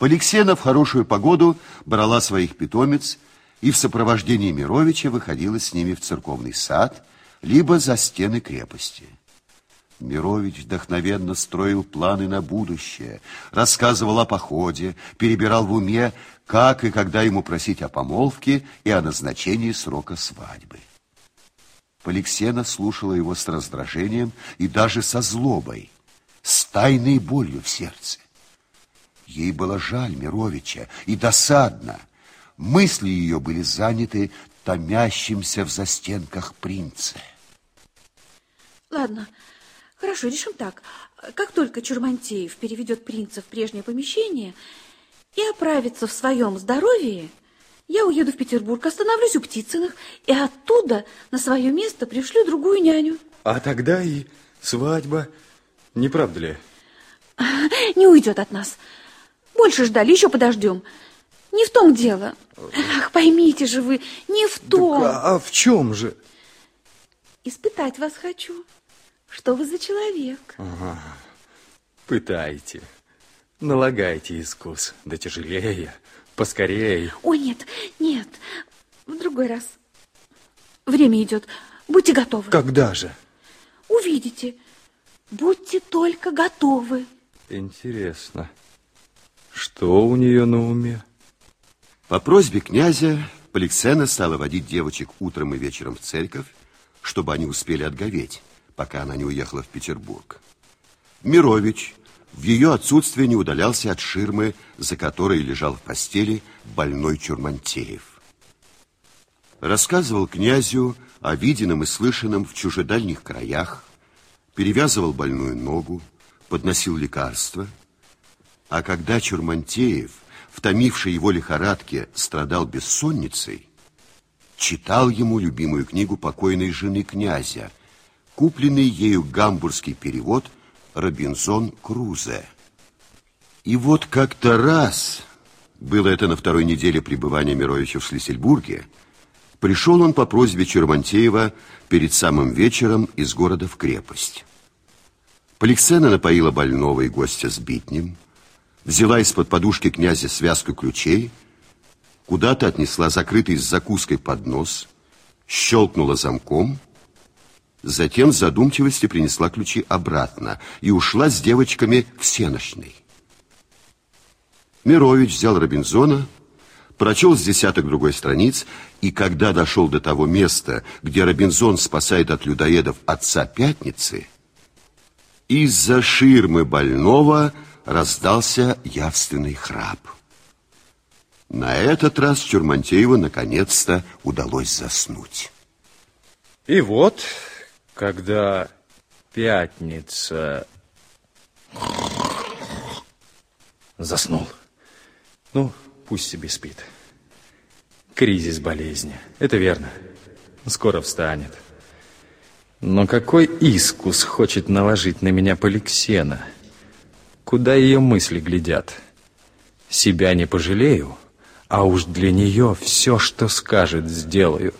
Поликсена в хорошую погоду брала своих питомец и в сопровождении Мировича выходила с ними в церковный сад, либо за стены крепости. Мирович вдохновенно строил планы на будущее, рассказывал о походе, перебирал в уме, как и когда ему просить о помолвке и о назначении срока свадьбы. Поликсена слушала его с раздражением и даже со злобой, с тайной болью в сердце. Ей было жаль Мировича и досадно. Мысли ее были заняты томящимся в застенках принца. Ладно, хорошо, решим так. Как только Чурмантеев переведет принца в прежнее помещение и оправится в своем здоровье, я уеду в Петербург, остановлюсь у Птицыных и оттуда на свое место пришлю другую няню. А тогда и свадьба, не правда ли? Не уйдет от нас. Больше ждали, еще подождем. Не в том дело. Ах, поймите же вы, не в том. Так, а, а в чем же? Испытать вас хочу. Что вы за человек? Ага. Пытайте. Налагайте искус. Да тяжелее. Поскорее. Ой, нет, нет. В другой раз. Время идет. Будьте готовы. Когда же? Увидите. Будьте только готовы. Интересно, что у нее на уме? По просьбе князя Поликсена стала водить девочек утром и вечером в церковь, чтобы они успели отговеть, пока она не уехала в Петербург. Мирович в ее отсутствие не удалялся от ширмы, за которой лежал в постели больной Чурмантеев. Рассказывал князю о виденном и слышанном в чужедальних краях, перевязывал больную ногу, подносил лекарства. А когда Чурмантеев, втомивший его лихорадке, страдал бессонницей, читал ему любимую книгу покойной жены князя, купленный ею гамбургский перевод «Робинзон Крузе». И вот как-то раз, было это на второй неделе пребывания Мировича в Шлиссельбурге, пришел он по просьбе Чурмантеева перед самым вечером из города в крепость. Поликсена напоила больного и гостя сбитнем, взяла из-под подушки князя связку ключей, куда-то отнесла закрытый с закуской поднос, щелкнула замком, затем в задумчивости принесла ключи обратно и ушла с девочками в сеночный. Мирович взял Робинзона, прочел с десяток другой страниц, и когда дошел до того места, где Робинзон спасает от людоедов отца Пятницы, из-за ширмы больного раздался явственный храп. На этот раз Чурмантееву наконец-то удалось заснуть. И вот, когда пятница заснул. Ну, пусть себе спит. Кризис болезни. Это верно. Скоро встанет. Но какой искус хочет наложить на меня Поликсена? Куда ее мысли глядят? Себя не пожалею, а уж для нее все, что скажет, сделаю.